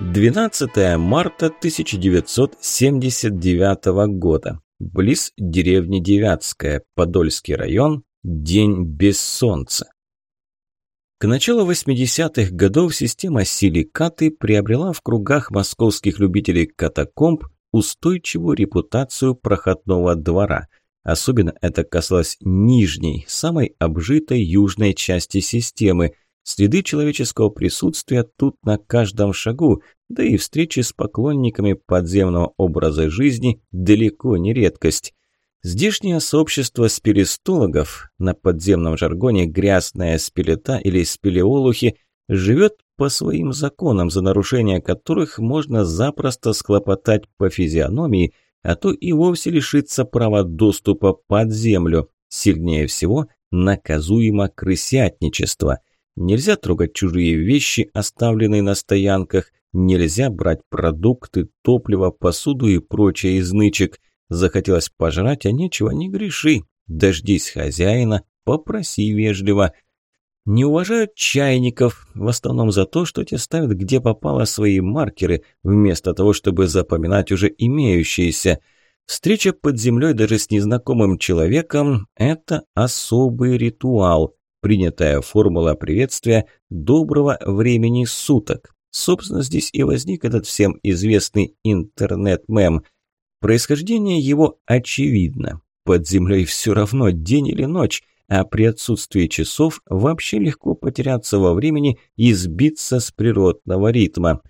12 марта 1979 года. Близ деревни Девятская, Подольский район, день без солнца. К началу 80-х годов система силикаты приобрела в кругах московских любителей катакомб устойчивую репутацию проходного двора. Особенно это касалось нижней, самой обжитой южной части системы – Следы человеческого присутствия тут на каждом шагу, да и встречи с поклонниками подземного образа жизни далеко не редкость. Здешнее сообщество спелестологов, на подземном жаргоне грязная спелета или спелеолухи, живет по своим законам, за нарушение которых можно запросто схлопотать по физиономии, а то и вовсе лишиться права доступа под землю. Сильнее всего наказуемо крысятничество – Нельзя трогать чужие вещи, оставленные на стоянках. Нельзя брать продукты, топливо, посуду и прочее из нычек. Захотелось пожрать, а нечего, не греши. Дождись хозяина, попроси вежливо. Не уважают чайников, в основном за то, что те ставят где попало свои маркеры, вместо того, чтобы запоминать уже имеющиеся. Встреча под землей даже с незнакомым человеком – это особый ритуал – принятая формула приветствия «доброго времени суток». Собственно, здесь и возник этот всем известный интернет-мем. Происхождение его очевидно. Под землей все равно день или ночь, а при отсутствии часов вообще легко потеряться во времени и сбиться с природного ритма.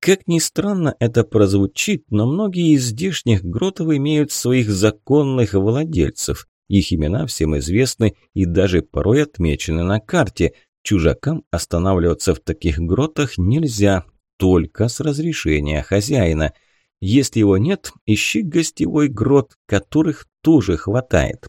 Как ни странно это прозвучит, но многие из здешних гротов имеют своих законных владельцев. Их имена всем известны и даже порой отмечены на карте. Чужакам останавливаться в таких гротах нельзя, только с разрешения хозяина. Если его нет, ищи гостевой грот, которых тоже хватает.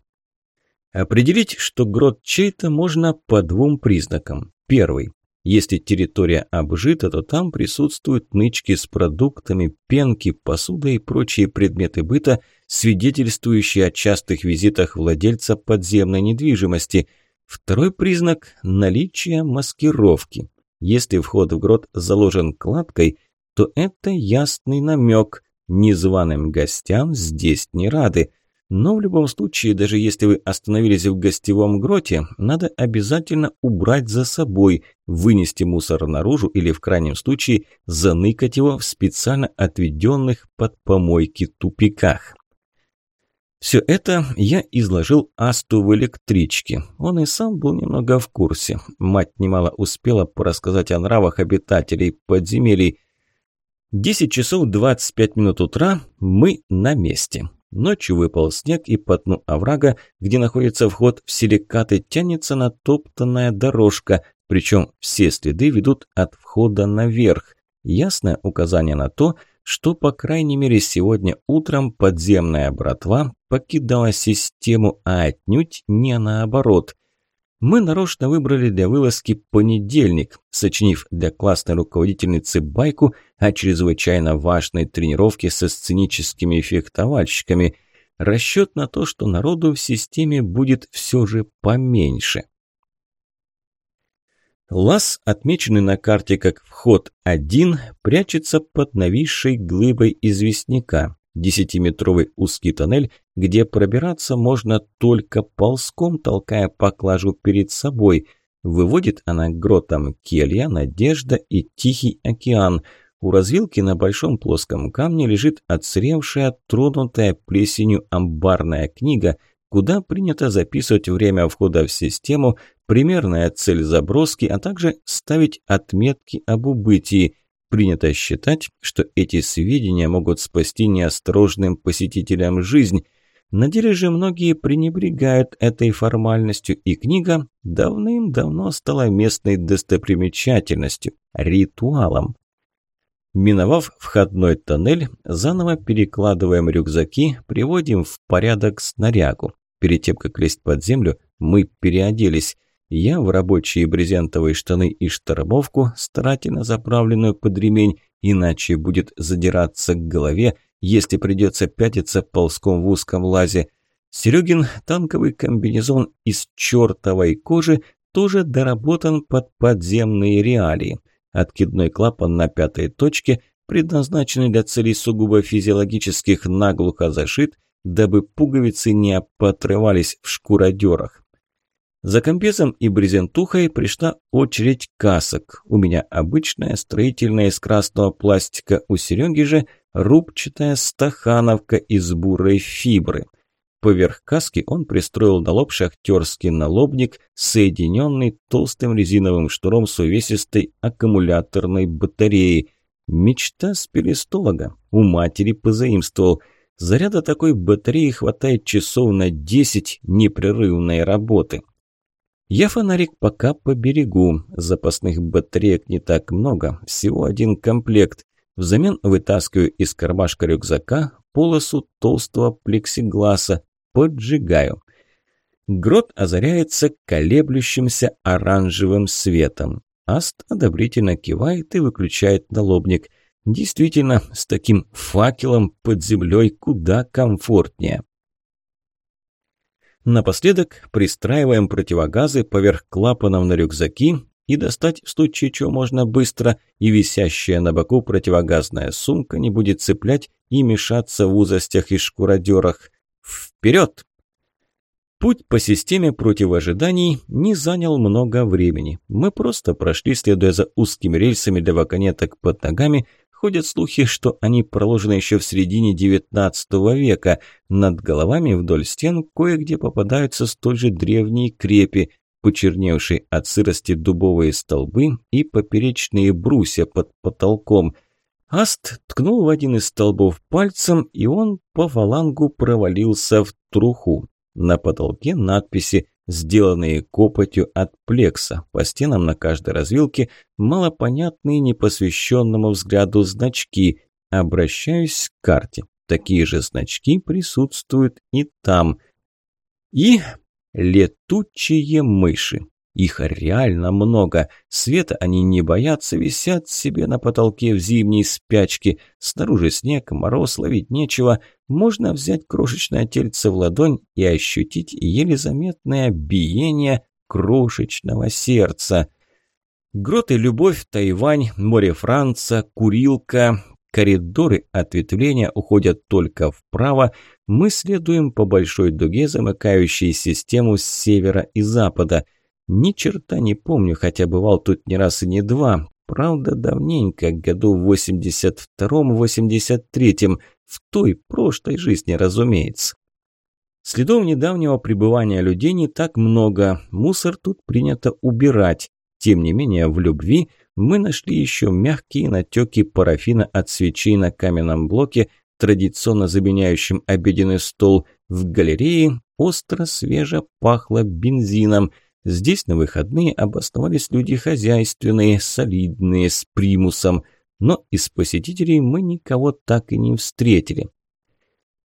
Определить, что грот чей-то можно по двум признакам. Первый. Если территория обжита, то там присутствуют нычки с продуктами, пенки, посуда и прочие предметы быта, свидетельствующие о частых визитах владельца подземной недвижимости. Второй признак – наличие маскировки. Если вход в грот заложен кладкой, то это ясный намек – незваным гостям здесь не рады – но в любом случае, даже если вы остановились в гостевом гроте, надо обязательно убрать за собой, вынести мусор наружу или в крайнем случае заныкать его в специально отведенных под помойки тупиках. Все это я изложил Асту в электричке. Он и сам был немного в курсе. Мать немало успела порассказать о нравах обитателей подземелий. 10 часов 25 минут утра мы на месте. Ночью выпал снег, и по дну оврага, где находится вход в силикаты, тянется натоптанная дорожка, причем все следы ведут от входа наверх. Ясное указание на то, что, по крайней мере, сегодня утром подземная братва покидала систему, а отнюдь не наоборот. Мы нарочно выбрали для вылазки понедельник, сочинив для классной руководительницы байку о чрезвычайно важной тренировке со сценическими фехтовальщиками. Расчет на то, что народу в системе будет все же поменьше. Лаз, отмеченный на карте как вход 1, прячется под нависшей глыбой известняка. Десятиметровый узкий тоннель, где пробираться можно только ползком, толкая поклажу перед собой. Выводит она к гротам Келья, Надежда и Тихий океан. У развилки на большом плоском камне лежит отсревшая, тронутая плесенью амбарная книга, куда принято записывать время входа в систему, примерная цель заброски, а также ставить отметки об убытии – Принято считать, что эти сведения могут спасти неосторожным посетителям жизнь. На деле же многие пренебрегают этой формальностью, и книга давным-давно стала местной достопримечательностью, ритуалом. Миновав входной тоннель, заново перекладываем рюкзаки, приводим в порядок снарягу. Перед тем, как лезть под землю, мы переоделись. Я в рабочие брезентовые штаны и штормовку, старательно заправленную под ремень, иначе будет задираться к голове, если придется пятиться ползком в узком лазе. Серегин танковый комбинезон из чертовой кожи тоже доработан под подземные реалии. Откидной клапан на пятой точке, предназначенный для целей сугубо физиологических, наглухо зашит, дабы пуговицы не поотрывались в шкуродерах. За комбезом и брезентухой пришла очередь касок. У меня обычная строительная из красного пластика, у Сереги же рубчатая стахановка из бурой фибры. Поверх каски он пристроил на лоб шахтерский налобник, соединенный толстым резиновым шнуром с увесистой аккумуляторной батареей. Мечта спелестолога. У матери позаимствовал – Заряда такой батареи хватает часов на 10 непрерывной работы. Я фонарик пока поберегу. Запасных батареек не так много, всего один комплект. Взамен вытаскиваю из кармашка рюкзака полосу толстого плексигласа, поджигаю. Грот озаряется колеблющимся оранжевым светом. Аст одобрительно кивает и выключает налобник – Действительно, с таким факелом под землей куда комфортнее. Напоследок пристраиваем противогазы поверх клапанов на рюкзаки и достать в случае чего можно быстро, и висящая на боку противогазная сумка не будет цеплять и мешаться в узостях и шкуродерах. Вперед! Путь по системе против ожиданий не занял много времени. Мы просто прошли, следуя за узкими рельсами для вагонеток под ногами, Ходят слухи, что они проложены еще в середине XIX века. Над головами вдоль стен кое-где попадаются столь же древние крепи, почерневшие от сырости дубовые столбы и поперечные брусья под потолком. Аст ткнул в один из столбов пальцем, и он по фалангу провалился в труху. На потолке надписи сделанные копотью от плекса. По стенам на каждой развилке малопонятные непосвященному взгляду значки. Обращаюсь к карте. Такие же значки присутствуют и там. И летучие мыши. Их реально много. Света они не боятся, висят себе на потолке в зимней спячке. Снаружи снег, мороз, ловить нечего. Можно взять крошечное тельце в ладонь и ощутить еле заметное биение крошечного сердца. Гроты Любовь, Тайвань, море Франца, Курилка. Коридоры ответвления уходят только вправо. Мы следуем по большой дуге, замыкающей систему с севера и запада – ни черта не помню, хотя бывал тут не раз и не два. Правда, давненько, году в 82-83, в той прошлой жизни, разумеется. Следов недавнего пребывания людей не так много, мусор тут принято убирать. Тем не менее, в любви мы нашли еще мягкие натеки парафина от свечей на каменном блоке, традиционно заменяющем обеденный стол. В галерее остро свеже пахло бензином – Здесь на выходные обосновались люди хозяйственные, солидные, с примусом, но из посетителей мы никого так и не встретили.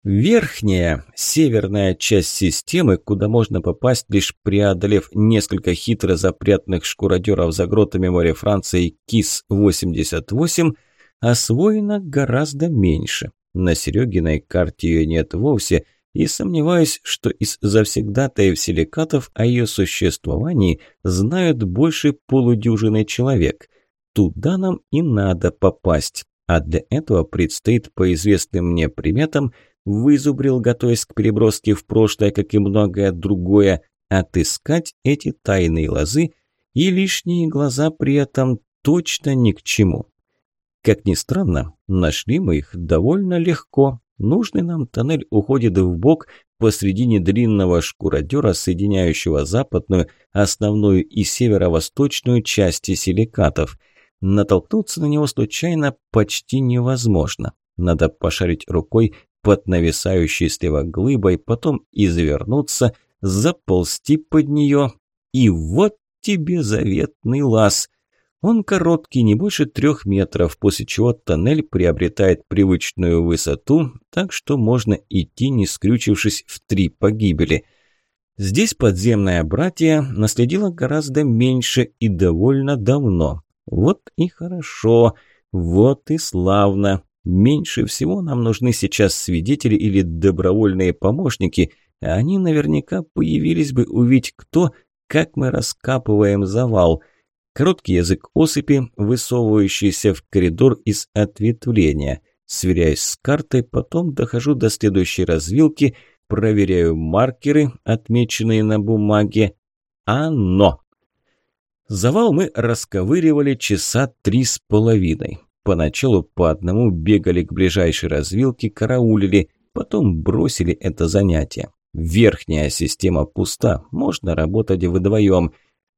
Верхняя, северная часть системы, куда можно попасть, лишь преодолев несколько хитро запрятанных шкуродеров за гротами моря Франции КИС-88, освоена гораздо меньше. На Серегиной карте ее нет вовсе – и сомневаюсь, что из завсегдатаев силикатов о ее существовании знают больше полудюжины человек. Туда нам и надо попасть, а для этого предстоит по известным мне приметам вызубрил, готовясь к переброске в прошлое, как и многое другое, отыскать эти тайные лозы, и лишние глаза при этом точно ни к чему. Как ни странно, нашли мы их довольно легко, Нужный нам тоннель уходит в бок посредине длинного шкуродера, соединяющего западную, основную и северо-восточную части силикатов. Натолкнуться на него случайно почти невозможно. Надо пошарить рукой под нависающей слева глыбой, потом извернуться, заползти под нее, и вот тебе заветный лаз – он короткий, не больше трех метров, после чего тоннель приобретает привычную высоту, так что можно идти, не скрючившись в три погибели. Здесь подземное братья наследило гораздо меньше и довольно давно. Вот и хорошо, вот и славно. Меньше всего нам нужны сейчас свидетели или добровольные помощники, они наверняка появились бы увидеть кто, как мы раскапываем завал – Короткий язык осыпи, высовывающийся в коридор из ответвления. Сверяюсь с картой, потом дохожу до следующей развилки, проверяю маркеры, отмеченные на бумаге. Оно! Завал мы расковыривали часа три с половиной. Поначалу по одному бегали к ближайшей развилке, караулили, потом бросили это занятие. Верхняя система пуста, можно работать вдвоем.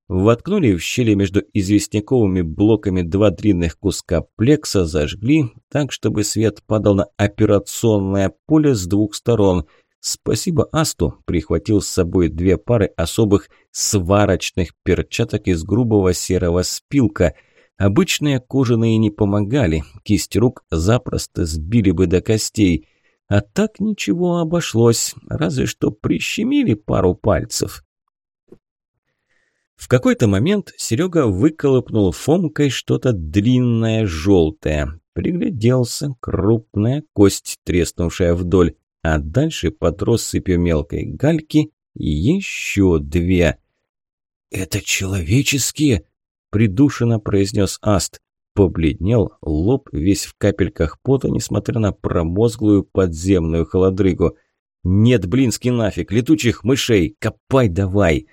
Воткнули в щели между известняковыми блоками два длинных куска плекса, зажгли так, чтобы свет падал на операционное поле с двух сторон. Спасибо Асту, прихватил с собой две пары особых сварочных перчаток из грубого серого спилка. Обычные кожаные не помогали, кисть рук запросто сбили бы до костей. А так ничего обошлось, разве что прищемили пару пальцев. В какой-то момент Серега выколопнул фомкой что-то длинное желтое. Пригляделся, крупная кость, треснувшая вдоль, а дальше под россыпью мелкой гальки еще две. «Это человеческие?» – придушенно произнес Аст. Побледнел, лоб весь в капельках пота, несмотря на промозглую подземную холодрыгу. «Нет, блинский нафиг, летучих мышей, копай давай!»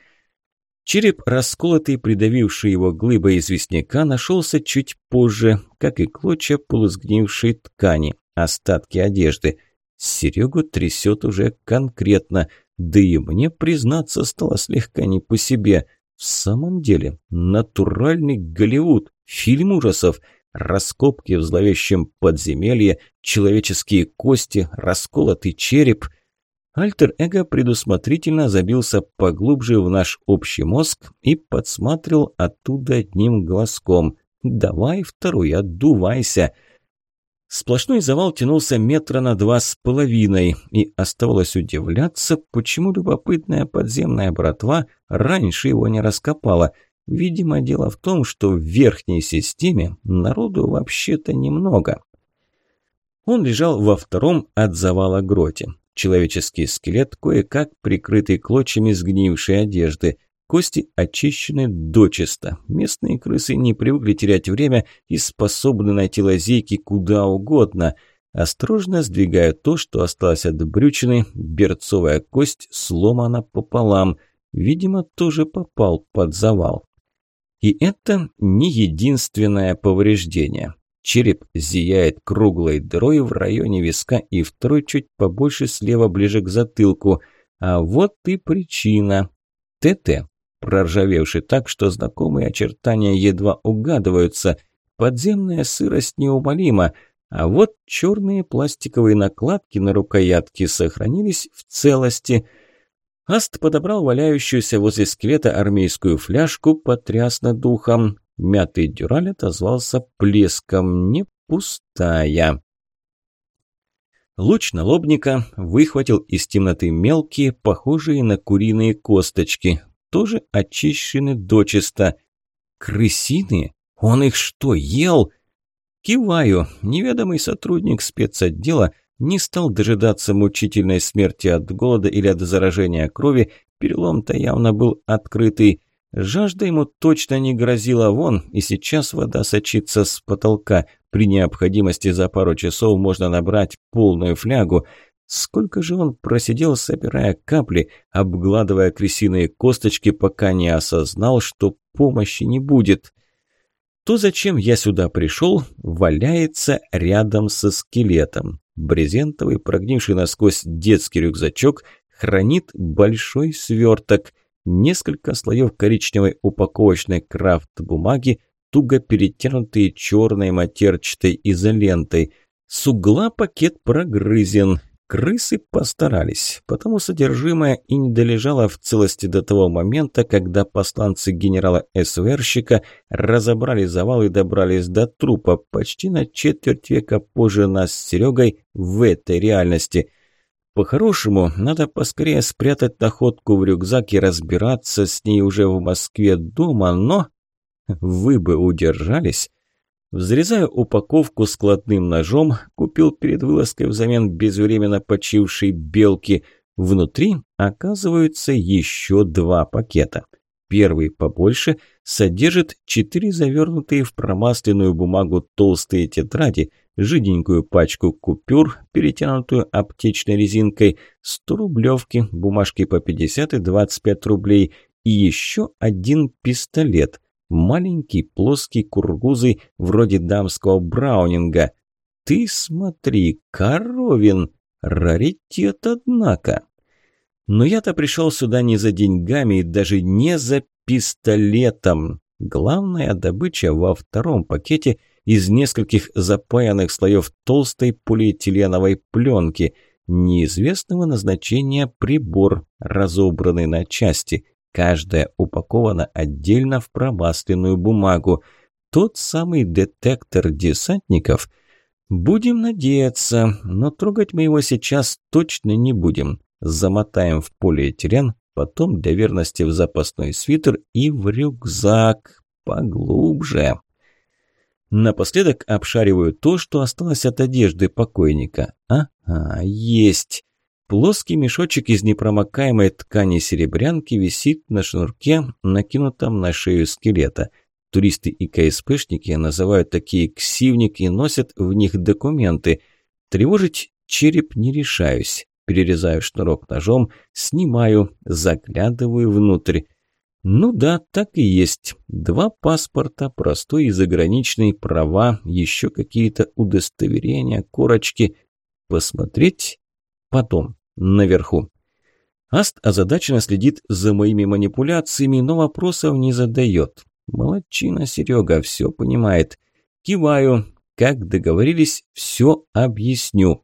Череп, расколотый, придавивший его глыбой известняка, нашелся чуть позже, как и клочья полусгнившей ткани, остатки одежды. Серегу трясет уже конкретно, да и мне, признаться, стало слегка не по себе. В самом деле, натуральный Голливуд, фильм ужасов, раскопки в зловещем подземелье, человеческие кости, расколотый череп. Альтер-эго предусмотрительно забился поглубже в наш общий мозг и подсматривал оттуда одним глазком. «Давай, второй, отдувайся!» Сплошной завал тянулся метра на два с половиной, и оставалось удивляться, почему любопытная подземная братва раньше его не раскопала. Видимо, дело в том, что в верхней системе народу вообще-то немного. Он лежал во втором от завала гроте. Человеческий скелет, кое-как прикрытый клочьями сгнившей одежды – Кости очищены дочисто. Местные крысы не привыкли терять время и способны найти лазейки куда угодно. Осторожно сдвигая то, что осталось от брючины, берцовая кость сломана пополам. Видимо, тоже попал под завал. И это не единственное повреждение. Череп зияет круглой дырой в районе виска и второй чуть побольше слева ближе к затылку. А вот и причина. ТТ проржавевший так, что знакомые очертания едва угадываются. Подземная сырость неумолима, а вот черные пластиковые накладки на рукоятке сохранились в целости. Аст подобрал валяющуюся возле скелета армейскую фляжку, потряс над духом. Мятый дюраль отозвался плеском, не пустая. Луч налобника выхватил из темноты мелкие, похожие на куриные косточки тоже очищены дочисто. Крысиные? Он их что, ел? Киваю. Неведомый сотрудник спецотдела не стал дожидаться мучительной смерти от голода или от заражения крови. Перелом-то явно был открытый. Жажда ему точно не грозила вон, и сейчас вода сочится с потолка. При необходимости за пару часов можно набрать полную флягу. Сколько же он просидел, собирая капли, обгладывая крысиные косточки, пока не осознал, что помощи не будет. То, зачем я сюда пришел, валяется рядом со скелетом. Брезентовый, прогнивший насквозь детский рюкзачок, хранит большой сверток. Несколько слоев коричневой упаковочной крафт-бумаги, туго перетянутые черной матерчатой изолентой. С угла пакет прогрызен, Крысы постарались, потому содержимое и не долежало в целости до того момента, когда посланцы генерала СВРщика разобрали завал и добрались до трупа почти на четверть века позже нас с Серегой в этой реальности. По-хорошему, надо поскорее спрятать находку в рюкзак и разбираться с ней уже в Москве дома, но... Вы бы удержались? Взрезая упаковку складным ножом, купил перед вылазкой взамен безвременно почившей белки. Внутри оказываются еще два пакета. Первый побольше содержит четыре завернутые в промасленную бумагу толстые тетради, жиденькую пачку купюр, перетянутую аптечной резинкой, 100 рублевки, бумажки по 50 и 25 рублей и еще один пистолет, маленький плоский кургузый вроде дамского браунинга. Ты смотри, коровин, раритет однако. Но я-то пришел сюда не за деньгами и даже не за пистолетом. Главная добыча во втором пакете из нескольких запаянных слоев толстой полиэтиленовой пленки, неизвестного назначения прибор, разобранный на части. Каждая упакована отдельно в промасленную бумагу. Тот самый детектор десантников. Будем надеяться, но трогать мы его сейчас точно не будем замотаем в полиэтилен, потом для верности в запасной свитер и в рюкзак поглубже. Напоследок обшариваю то, что осталось от одежды покойника. Ага, есть. Плоский мешочек из непромокаемой ткани серебрянки висит на шнурке, накинутом на шею скелета. Туристы и КСПшники называют такие ксивник и носят в них документы. Тревожить череп не решаюсь перерезаю шнурок ножом, снимаю, заглядываю внутрь. Ну да, так и есть. Два паспорта, простой и заграничный, права, еще какие-то удостоверения, корочки. Посмотреть? Потом, наверху. Аст озадаченно следит за моими манипуляциями, но вопросов не задает. Молодчина Серега, все понимает. Киваю. Как договорились, все объясню.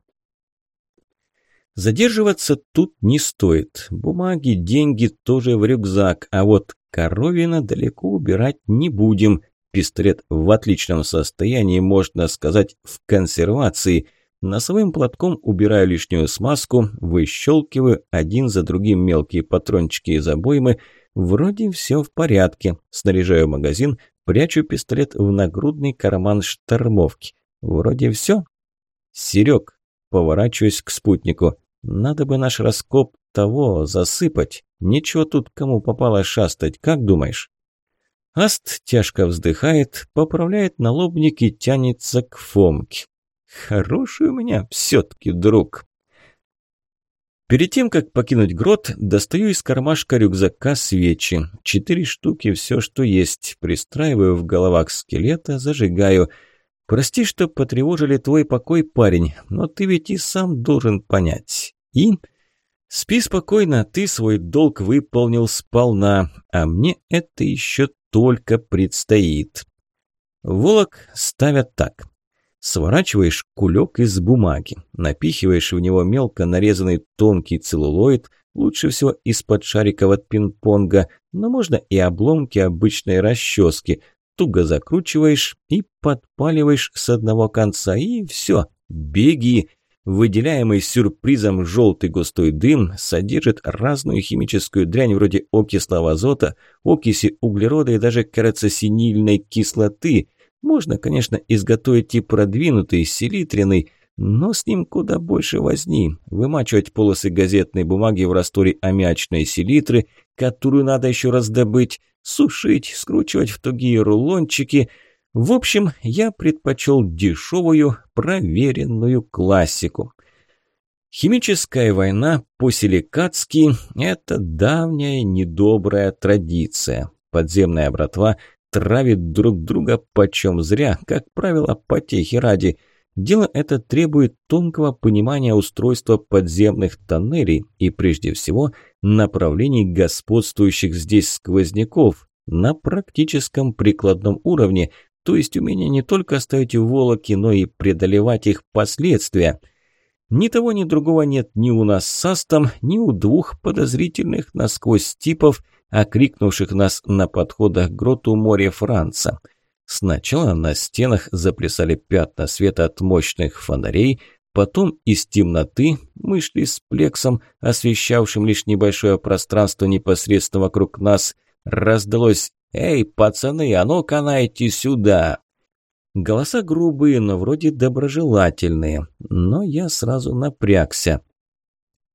Задерживаться тут не стоит. Бумаги, деньги тоже в рюкзак, а вот коровина далеко убирать не будем. Пистолет в отличном состоянии, можно сказать, в консервации. Носовым платком убираю лишнюю смазку, выщелкиваю один за другим мелкие патрончики из обоймы. Вроде все в порядке. Снаряжаю магазин, прячу пистолет в нагрудный карман штормовки. Вроде все. Серег, поворачиваюсь к спутнику. Надо бы наш раскоп того засыпать. Ничего тут кому попало шастать, как думаешь?» Аст тяжко вздыхает, поправляет налобник и тянется к Фомке. «Хороший у меня все-таки друг». Перед тем, как покинуть грот, достаю из кармашка рюкзака свечи. Четыре штуки, все, что есть. Пристраиваю в головах скелета, зажигаю. Прости, что потревожили твой покой, парень, но ты ведь и сам должен понять. И спи спокойно, ты свой долг выполнил сполна, а мне это еще только предстоит. Волок ставят так. Сворачиваешь кулек из бумаги, напихиваешь в него мелко нарезанный тонкий целлулоид, лучше всего из-под шариков от пинг-понга, но можно и обломки обычной расчески, туго закручиваешь и подпаливаешь с одного конца, и все, беги, Выделяемый сюрпризом желтый густой дым содержит разную химическую дрянь вроде окислого азота, окиси углерода и даже карацинильной кислоты. Можно, конечно, изготовить и продвинутый селитренный, но с ним куда больше возни. Вымачивать полосы газетной бумаги в растворе аммиачной селитры, которую надо еще раздобыть, сушить, скручивать в тугие рулончики – в общем, я предпочел дешевую, проверенную классику. Химическая война по-силикатски – это давняя недобрая традиция. Подземная братва травит друг друга почем зря, как правило, потехи ради. Дело это требует тонкого понимания устройства подземных тоннелей и, прежде всего, направлений господствующих здесь сквозняков на практическом прикладном уровне, то есть умение не только ставить волоки, но и преодолевать их последствия. Ни того, ни другого нет ни у нас с Астом, ни у двух подозрительных насквозь типов, окрикнувших нас на подходах к гроту море Франца. Сначала на стенах заплясали пятна света от мощных фонарей, потом из темноты мы шли с плексом, освещавшим лишь небольшое пространство непосредственно вокруг нас, раздалось «Эй, пацаны, а ну-ка найти сюда!» Голоса грубые, но вроде доброжелательные. Но я сразу напрягся.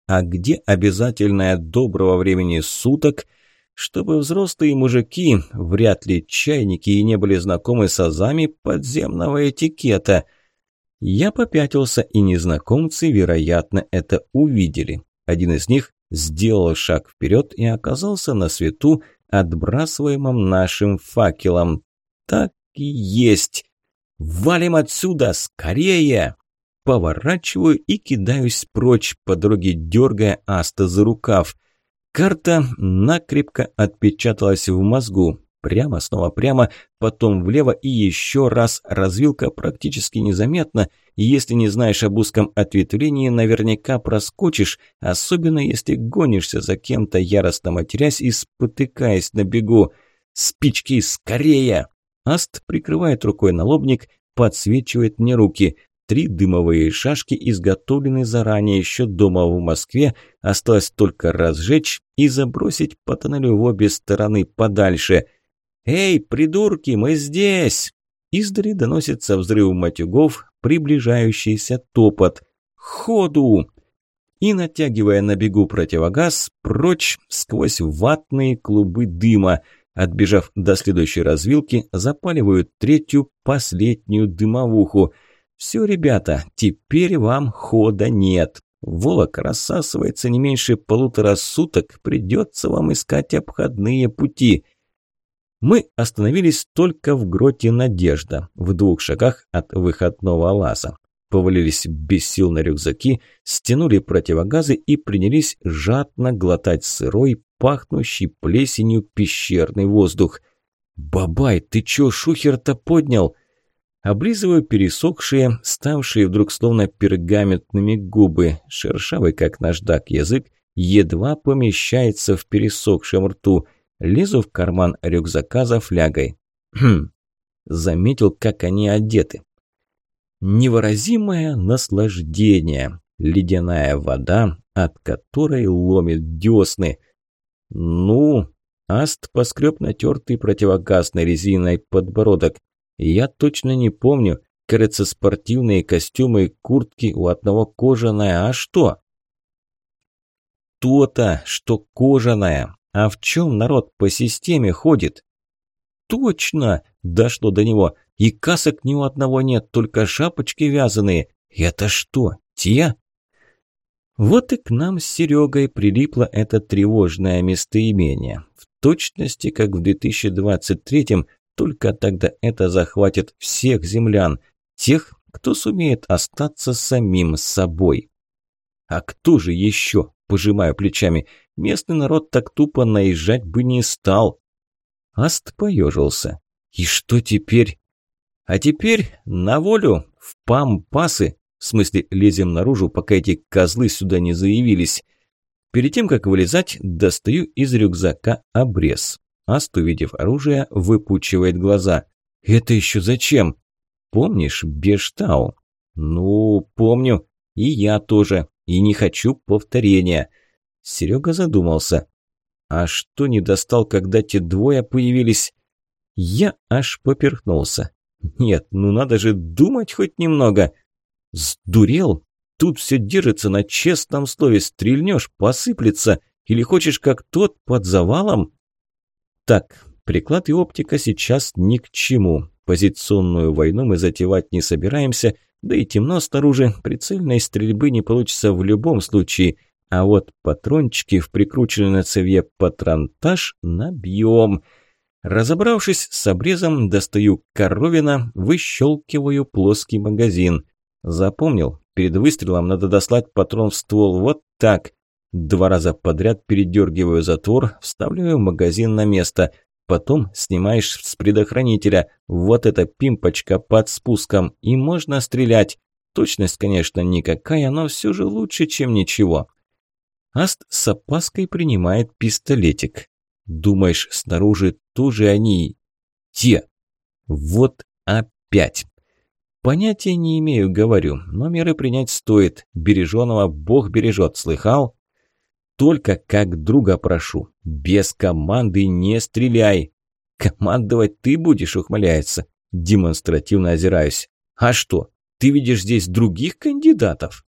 А где обязательное доброго времени суток, чтобы взрослые мужики, вряд ли чайники и не были знакомы с азами подземного этикета. Я попятился, и незнакомцы, вероятно, это увидели. Один из них сделал шаг вперед и оказался на свету, отбрасываемом нашим факелом. Так и есть. «Валим отсюда! Скорее!» Поворачиваю и кидаюсь прочь, по дороге дергая Аста за рукав. Карта накрепко отпечаталась в мозгу. Прямо, снова прямо, потом влево и еще раз. Развилка практически незаметна, если не знаешь об узком ответвлении, наверняка проскочишь, особенно если гонишься за кем-то, яростно матерясь и спотыкаясь на бегу. «Спички, скорее!» Аст прикрывает рукой налобник, подсвечивает мне руки. Три дымовые шашки изготовлены заранее еще дома в Москве, осталось только разжечь и забросить по тоннелю в обе стороны подальше. «Эй, придурки, мы здесь!» Издали доносится взрыв матюгов, приближающийся топот. «Ходу!» И, натягивая на бегу противогаз, прочь сквозь ватные клубы дыма – Отбежав до следующей развилки, запаливают третью, последнюю дымовуху. Все, ребята, теперь вам хода нет. Волок рассасывается не меньше полутора суток, придется вам искать обходные пути. Мы остановились только в гроте Надежда, в двух шагах от выходного лаза. Повалились без сил на рюкзаки, стянули противогазы и принялись жадно глотать сырой, пахнущий плесенью пещерный воздух. «Бабай, ты чё шухер-то поднял?» Облизываю пересохшие, ставшие вдруг словно пергаментными губы. Шершавый, как наждак, язык едва помещается в пересохшем рту. Лезу в карман рюкзака за флягой. Хм, заметил, как они одеты. Невыразимое наслаждение. Ледяная вода, от которой ломит десны. «Ну?» Аст поскреб натертый противогазной резиной подбородок. «Я точно не помню. Кажется, спортивные костюмы и куртки у одного кожаная. А что?» «То-то, что кожаная. А в чем народ по системе ходит?» «Точно!» – дошло до него. «И касок ни у одного нет, только шапочки вязаные. Это что, те?» Вот и к нам с Серегой прилипло это тревожное местоимение. В точности, как в 2023-м, только тогда это захватит всех землян, тех, кто сумеет остаться самим собой. А кто же еще, пожимаю плечами, местный народ так тупо наезжать бы не стал. Аст поежился. И что теперь? А теперь на волю, в пампасы, в смысле, лезем наружу, пока эти козлы сюда не заявились. Перед тем, как вылезать, достаю из рюкзака обрез. Аст, увидев оружие, выпучивает глаза. «Это еще зачем?» «Помнишь Бештау?» «Ну, помню. И я тоже. И не хочу повторения». Серега задумался. «А что не достал, когда те двое появились?» Я аж поперхнулся. «Нет, ну надо же думать хоть немного. «Сдурел? Тут все держится на честном слове. Стрельнешь, посыплется. Или хочешь, как тот, под завалом?» «Так, приклад и оптика сейчас ни к чему. Позиционную войну мы затевать не собираемся, да и темно снаружи, прицельной стрельбы не получится в любом случае. А вот патрончики в прикрученный на цевье патронтаж набьем». Разобравшись с обрезом, достаю коровина, выщелкиваю плоский магазин. Запомнил, перед выстрелом надо дослать патрон в ствол вот так. Два раза подряд передергиваю затвор, вставляю магазин на место. Потом снимаешь с предохранителя. Вот эта пимпочка под спуском. И можно стрелять. Точность, конечно, никакая, но все же лучше, чем ничего. Аст с опаской принимает пистолетик. Думаешь, снаружи тоже они... Те. Вот опять. Понятия не имею, говорю, но меры принять стоит. Береженого Бог бережет, слыхал? Только как друга прошу, без команды не стреляй. Командовать ты будешь, ухмыляется. Демонстративно озираюсь. А что, ты видишь здесь других кандидатов?